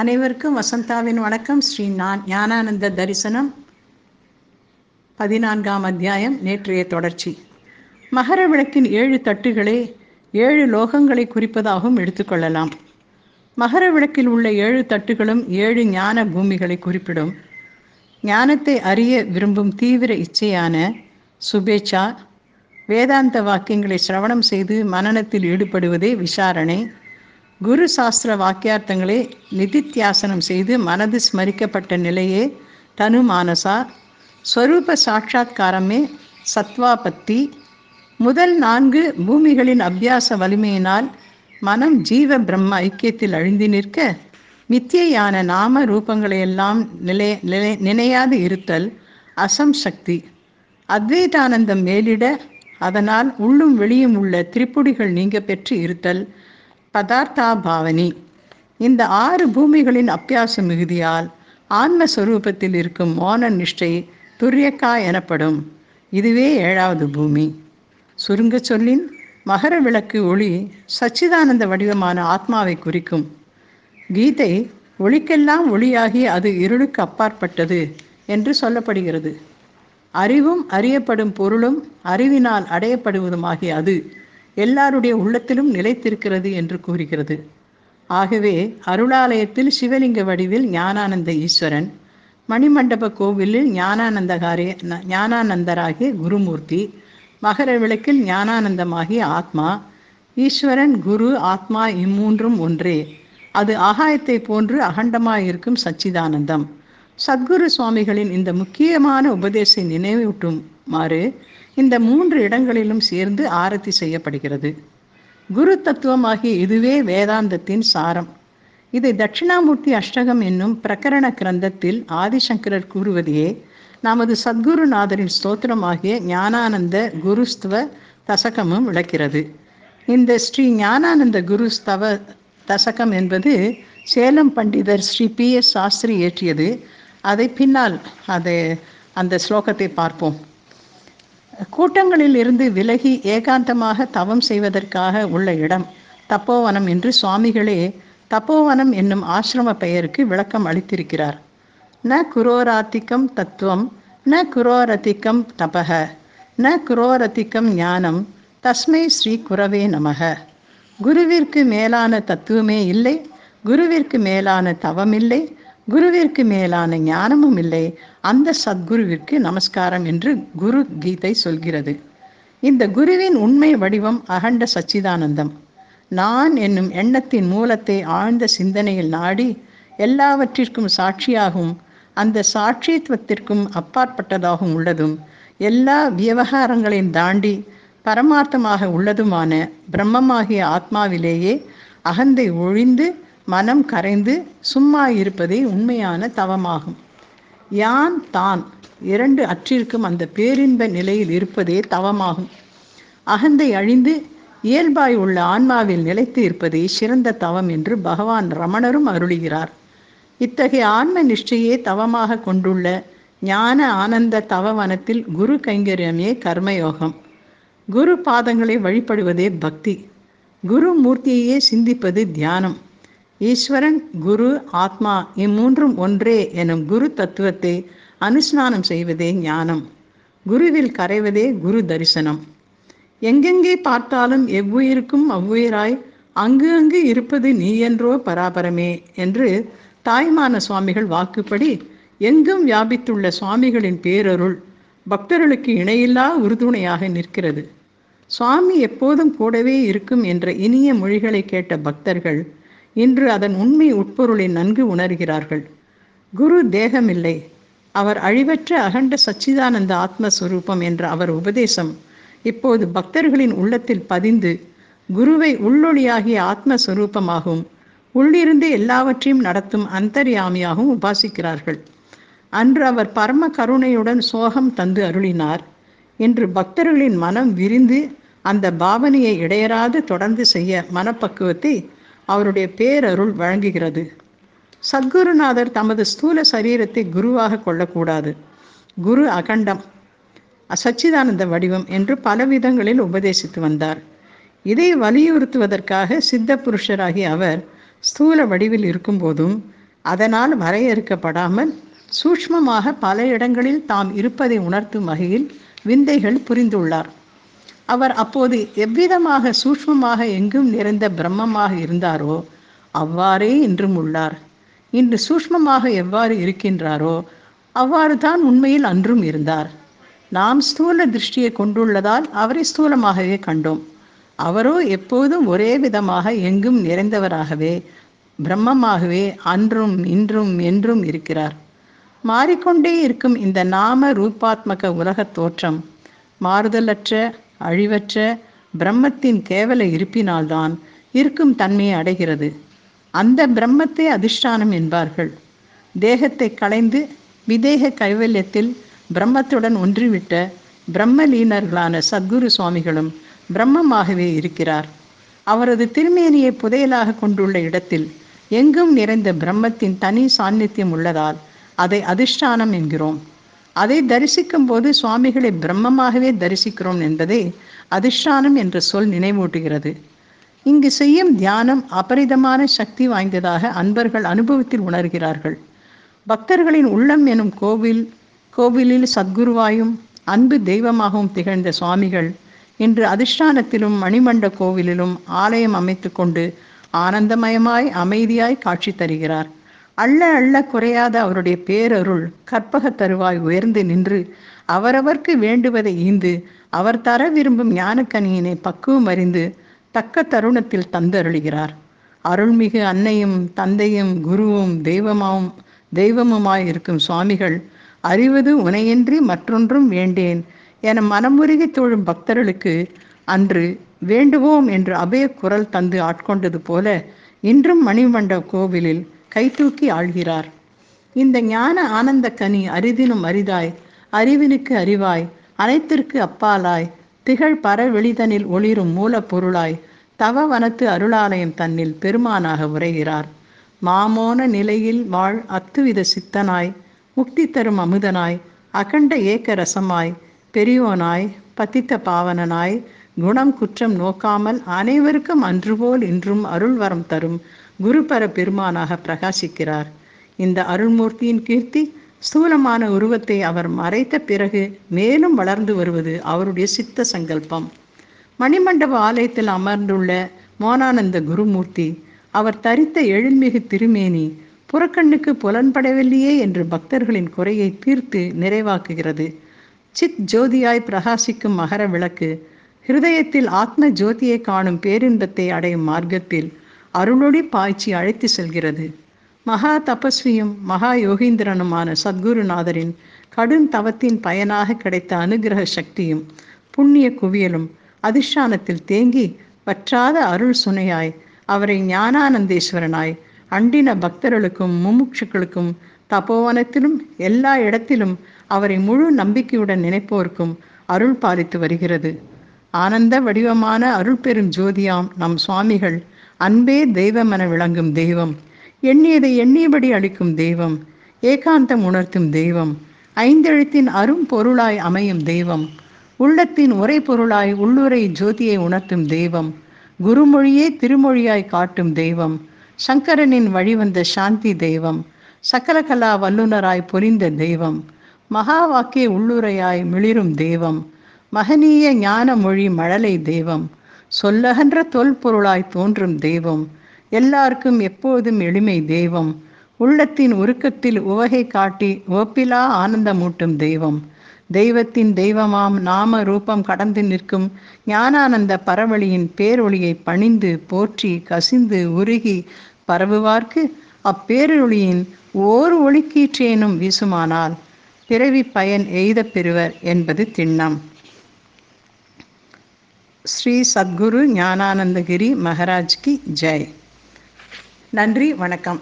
அனைவருக்கும் வசந்தாவின் வணக்கம். ஸ்ரீ நான் ஞானானந்த தரிசனம் பதினான்காம் அத்தியாயம் நேற்றைய தொடர்ச்சி. மகர விளக்கின் ஏழு தட்டுகளை ஏழு லோகங்களை குறிப்பதாகவும் எடுத்துக்கொள்ளலாம் மகர விளக்கில் உள்ள ஏழு தட்டுகளும் ஏழு ஞான பூமிகளை குறிப்பிடும். ஞானத்தை அறிய விரும்பும் தீவிர இச்சையான சுபேச்சா வேதாந்த வாக்கியங்களை சிரவணம் செய்து மனநத்தில் ஈடுபடுவதே விசாரணை. குரு சாஸ்திர வாக்கியார்த்தங்களை நிதித்தியாசனம் செய்து மனது ஸ்மரிக்கப்பட்ட நிலையே தனு மானசா ஸ்வரூப சாட்சா்காரமே சத்வாபத்தி. முதல் நான்கு பூமிகளின் அபியாச வலிமையினால் மனம் ஜீவ பிரம்ம ஐக்கியத்தில் அழிந்து நிற்க மித்தியான நாம ரூபங்களையெல்லாம் நிலை நிலை நினையாது இருத்தல் அசம் சக்தி. அத்வைதானந்தம் மேலிட அதனால் உள்ளும் வெளியும் உள்ள திரிப்புடிகள் நீங்க பெற்று இருத்தல் பதார்த்தா பாவனி இந்த ஆறு பூமிகளின் அப்பியாச மிகுதியால் ஆன்மஸ்வரூபத்தில் இருக்கும் மோன நிஷ்டை துரியக்கா எனப்படும். இதுவே ஏழாவது பூமி. சுருங்க சொல்லின் மகர விளக்கு ஒளி சச்சிதானந்த வடிவமான ஆத்மாவை குறிக்கும். கீதை ஒளிக்கெல்லாம் ஒளியாகி அது இருளுக்கு அப்பாற்பட்டது என்று சொல்லப்படுகிறது. அறிவும் அறியப்படும் பொருளும் அறிவினால் அடையப்படுவதுமாகிய அது எல்லாருடைய உள்ளத்திலும் நிலைத்திருக்கிறது என்று கூறுகிறது. ஆகவே அருளாலயத்தில் சிவலிங்க வடிவில் ஞானானந்த ஈஸ்வரன் மணிமண்டப கோவிலில் ஞானானந்தகாரே ஞானானந்தராகிய குருமூர்த்தி மகர விளக்கில் ஞானானந்தமாகிய ஆத்மா ஈஸ்வரன் குரு ஆத்மா இம்மூன்றும் ஒன்றே. அது ஆகாயத்தை போன்று அகண்டமாயிருக்கும் சச்சிதானந்தம். சத்குரு சுவாமிகளின் இந்த முக்கியமான உபதேசை நினைவூட்டுமாறு இந்த மூன்று இடங்களிலும் சேர்ந்து ஆரத்தி செய்யப்படுகிறது. குரு தத்துவமாகிய இதுவே வேதாந்தத்தின் சாரம். இதை தட்சிணாமூர்த்தி அஷ்டகம் என்னும் பிரகரண கிரந்தத்தில் ஆதிசங்கரர் கூறுவதையே நமது சத்குருநாதரின் ஸ்தோத்திரமாகிய ஞானானந்த குருஸ்துவ தசகமும் விளக்கிறது. இந்த ஸ்ரீ ஞானானந்த குருஸ்தவ தசகம் என்பது சேலம் பண்டிதர் ஸ்ரீ பி எஸ் சாஸ்திரி இயற்றியது அதை பின்னால் அதை அந்த ஸ்லோகத்தை பார்ப்போம். கூட்டங்களில் இருந்து விலகி ஏகாந்தமாக தவம் செய்வதற்காக உள்ள இடம் தப்போவனம் என்று சுவாமிகளே தப்போவனம் என்னும் ஆசிரம பெயருக்கு விளக்கம் அளித்திருக்கிறார். ந குரோராத்திக்கம் தத்துவம் ந குரோரதிக்கம் தபக ந குரோரதிக்கம் ஞானம் தஸ்மை ஸ்ரீ குரவே நமக. குருவிற்கு மேலான தத்துவமே இல்லை குருவிற்கு மேலான தவமில்லை குருவிற்கு மேலான ஞானமும் இல்லை. அந்த சத்குருவிற்கு நமஸ்காரம் என்று குரு கீதை சொல்கிறது. இந்த குருவின் உண்மை வடிவம் அகண்ட சச்சிதானந்தம். நான் என்னும் எண்ணத்தின் மூலத்தை ஆழ்ந்த சிந்தனையில் நாடி எல்லாவற்றிற்கும் சாட்சியாகவும் அந்த சாட்சித்துவத்திற்கும் அப்பாற்பட்டதாகவும் உள்ளதும் எல்லா விவகாரங்களையும் தாண்டி பரமார்த்தமாக உள்ளதுமான பிரம்மமாகிய ஆத்மாவிலேயே அகந்தை ஒழிந்து மனம் கரைந்து சும்மா இருப்பதே உண்மையான தவமாகும். யான் தான் இரண்டு அற்றிற்கும் அந்த பேரின்ப நிலையில் இருப்பதே தவமாகும். அகந்தை அழிந்து இயல்பாய் உள்ள ஆன்மாவில் நிலைத்து இருப்பதே சிறந்த தவம் என்று பகவான் ரமணரும் அருளுகிறார். இத்தகைய ஆன்ம நிஷ்டையே தவமாக கொண்டுள்ள ஞான ஆனந்த தவவனத்தில் குரு கைங்கரியமே கர்மயோகம். குரு பாதங்களை வழிபடுவதே பக்தி. குரு மூர்த்தியையே சிந்திப்பது தியானம். ஈஸ்வரன் குரு ஆத்மா இம்மூன்றும் ஒன்றே எனும் குரு தத்துவத்தை அனுஸ்நானம் செய்வதே ஞானம். குருவில் கரைவதே குரு தரிசனம். எங்கெங்கே பார்த்தாலும் எவ்வுயிருக்கும் அவ்வுயிராய் அங்கு அங்கு இருப்பது நீ என்றோ பராபரமே என்று தாய்மான சுவாமிகள் வாக்குப்படி எங்கும் வியாபித்துள்ள சுவாமிகளின் பேரருள் பக்தர்களுக்கு இணையில்லா உறுதுணையாக நிற்கிறது. சுவாமி எப்போதும் கூடவே இருக்கும் என்ற இனிய மொழிகளை கேட்ட பக்தர்கள் இன்று அதன் உண்மை உட்பொருளை நன்கு உணர்கிறார்கள். குரு தேகமில்லை. அவர் அழிவற்ற அகண்ட சச்சிதானந்த ஆத்மஸ்வரூபம் என்ற அவர் உபதேசம் இப்போது பக்தர்களின் உள்ளத்தில் பதிந்து குருவை உள்ளொளியாகிய ஆத்மஸ்வரூபமாகவும் உள்ளிருந்து எல்லாவற்றையும் நடத்தும் அந்தர்யாமியாகவும் உபாசிக்கிறார்கள். அன்று அவர் பரம கருணையுடன் சோகம் தந்து அருளினார் இன்று பக்தர்களின் மனம் விரிந்து அந்த பாவனையை இடையராது தொடர்ந்து செய்ய மனப்பக்குவத்தை அவருடைய பேரருள் வழங்குகிறது. சத்குருநாதர் தமது ஸ்தூல சரீரத்தை குருவாக கொள்ளக்கூடாது. குரு அகண்டம் அசச்சிதானந்த வடிவம் என்று பல விதங்களில் உபதேசித்து வந்தார். இதை வலியுறுத்துவதற்காக சித்த புருஷராகிய அவர் ஸ்தூல வடிவில் இருக்கும்போதும் அதனால் வரையறுக்கப்படாமல் சூக்ஷ்மமாக பல இடங்களில் தாம் இருப்பதை உணர்த்தும் வகையில் விந்தைகள் புரிந்துள்ளார். அவர் அப்போது எவ்விதமாக சூக்மமாக எங்கும் நிறைந்த பிரம்மமாக இருந்தாரோ அவ்வாறே இன்றும் உள்ளார். இன்று சூக்மமாக எவ்வாறு இருக்கின்றாரோ அவ்வாறு தான் உண்மையில் அன்றும் இருந்தார். நாம் ஸ்தூல திருஷ்டியை கொண்டுள்ளதால் அவரை ஸ்தூலமாகவே கண்டோம். அவரோ எப்போதும் ஒரே விதமாக எங்கும் நிறைந்தவராகவே பிரம்மமாகவே அன்றும் இன்றும் என்றும் இருக்கிறார். மாறிக்கொண்டே இருக்கும் இந்த நாம ரூபாத்மக உலகத் தோற்றம் மாறுதலற்ற அழிவற்ற பிரம்மத்தின் கேவல இருப்பினால்தான் இருக்கும் தன்மையை அடைகிறது. அந்த பிரம்மத்தை அதிஷ்டானம் என்பார்கள். தேகத்தை களைந்து விதேக கைவல்யத்தில் பிரம்மத்துடன் ஒன்றிவிட்ட பிரம்மலீனர்களான சத்குரு சுவாமிகளும் பிரம்மமாகவே இருக்கிறார். அவரது திருமேனியை புதையலாக கொண்டுள்ள இடத்தில் எங்கும் நிறைந்த பிரம்மத்தின் தனி சாநித்தியம் உள்ளதால் அதை அதிஷ்டானம் என்கிறோம். அதை தரிசிக்கும் போது சுவாமிகளை பிரம்மமாகவே தரிசிக்கிறோம் என்பதே அதிஷ்டானம் என்ற சொல் நினைவூட்டுகிறது. இங்கு செய்யும் தியானம் அபரிதமான சக்தி வாய்ந்ததாக அன்பர்கள் அனுபவத்தில் உணர்கிறார்கள். பக்தர்களின் உள்ளம் எனும் கோவில் கோவிலில் சத்குருவாயும் அன்பு தெய்வமாகவும் திகழ்ந்த சுவாமிகள் இன்று அதிஷ்டானத்திலும் மணிமண்ட கோவிலிலும் ஆலயம் அமைத்து கொண்டு ஆனந்தமயமாய் அமைதியாய் காட்சி தருகிறார். அள்ள அள்ள குறையாத அவருடைய பேரருள் கற்பக தருவாய் உயர்ந்து நின்று அவரவர்க்கு வேண்டுவதை ஈந்து அவர் தர விரும்பும் ஞானக்கனியினை பக்குவம் அறிந்து தக்க தருணத்தில் தந்தருளுகிறார். அருள்மிகு அன்னையும் தந்தையும் குருவும் தெய்வமாவும் தெய்வமுமாய் இருக்கும் சுவாமிகள் அறிவது உனையின்றி மற்றொன்றும் வேண்டேன் என மனமுருகி தொழும் பக்தர்களுக்கு அன்று வேண்டுவோம் என்று அபய குரல் தந்து ஆட்கொண்டது போல இன்றும் மணிமண்ட கோவிலில் கைதூக்கி ஆழ்கிறார் இந்த ஞான ஆனந்த கனி அரிதினும் அரிதாய் அறிவினுக்கு அறிவாய் அனைத்திற்கு அப்பாலாய் திகழ் பரவெளிதனில் ஒளிரும் மூலப்பொருளாய் தவ வனத்து அருளாலயம் தன்னில் பெருமானாக உரைகிறார். மாமோன நிலையில் வாழ் அத்துவித சித்தனாய் முக்தி தரும் அமுதனாய் அகண்ட ஏக்க ரசமாய் பெரியோனாய் பதித்த பாவனனாய் குணம் குற்றம் நோக்காமல் அனைவருக்கும் அன்றுபோல் இன்றும் அருள்வரம் தரும் குருபர பெருமானாக பிரகாசிக்கிறார். இந்த அருள்மூர்த்தியின் கீர்த்தி ஸ்தூலமான உருவத்தை அவர் மறைத்த பிறகு மேலும் வளர்ந்து வருவது அவருடைய சித்த சங்கல்பம். மணிமண்டப ஆலயத்தில் அமர்ந்துள்ள மோனானந்த குருமூர்த்தி அவர் தரித்த எழில்மிகு திருமேனி புறக்கண்ணுக்கு புலன்படவில்லையே என்று பக்தர்களின் குறையை தீர்த்து நிறைவாக்குகிறது. சித் ஜோதியாய் பிரகாசிக்கும் மகர விளக்கு ஹிருதயத்தில் ஆத்ம ஜோதியை காணும் பேரின்பத்தை அடையும் மார்க்கத்தில் அருளொளி பாய்ச்சி அழைத்து செல்கிறது. மகா தபஸ்வியும் மகா யோகீந்திரனுமான சத்குருநாதரின் கடும் தவத்தின் பயனாக கிடைத்த அனுகிரக சக்தியும் புண்ணிய குவியலும் அதிஷ்டானத்தில் தேங்கி வற்றாத அருள் சுனையாய் அவரை ஞானானந்தேஸ்வரனாய் அண்டின பக்தர்களுக்கும் முமுட்சுக்களுக்கும் தபோவனத்திலும் எல்லா இடத்திலும் அவரை முழு நம்பிக்கையுடன் நினைப்போருக்கும் அருள் பாலித்து வருகிறது. ஆனந்த வடிவமான அருள் பெரும் ஜோதியாம் நம் சுவாமிகள் அன்பே தெய்வமென விளங்கும் தெய்வம். எண்ணியதை எண்ணியபடி அளிக்கும் தெய்வம். ஏகாந்தம் உணர்த்தும் தெய்வம். ஐந்தெழுத்தின் அரும் பொருளாய் அமையும் தெய்வம். உள்ளத்தின் உரை பொருளாய் உள்ளுரை ஜோதியை உணர்த்தும் தெய்வம். குருமொழியே திருமொழியாய் காட்டும் தெய்வம். சங்கரனின் வழிவந்த சாந்தி தெய்வம். சக்கரகலா வல்லுனராய் பொலிந்த தெய்வம். மகா வாக்கிய உள்ளுரையாய் மிளிரும் தெய்வம். மகனீய ஞான மொழி மழலை தெய்வம். சொல்லகன்ற தொல்பொருளாய் தோன்றும் தெய்வம். எல்லாருக்கும் எப்போதும் எளிமை தெய்வம். உள்ளத்தின் உருக்கத்தில் உவகை காட்டி ஓப்பிலா ஆனந்தமூட்டும் தெய்வம். தெய்வத்தின் தெய்வமாம் நாம ரூபம் கடந்து நிற்கும் ஞானானந்த பரவழியின் பேரொளியை பணிந்து போற்றி கசிந்து உருகி பரவுவார்க்கு அப்பேரொளியின் ஓர் ஒளிக்கீற்றேனும் வீசுமானால் பிறவி பயன் எய்தப் பெறுவர் என்பது திண்ணம். ஸ்ரீ சத்குரு ஞானானந்தகிரி மகராஜ்கி ஜெய். நன்றி வணக்கம்.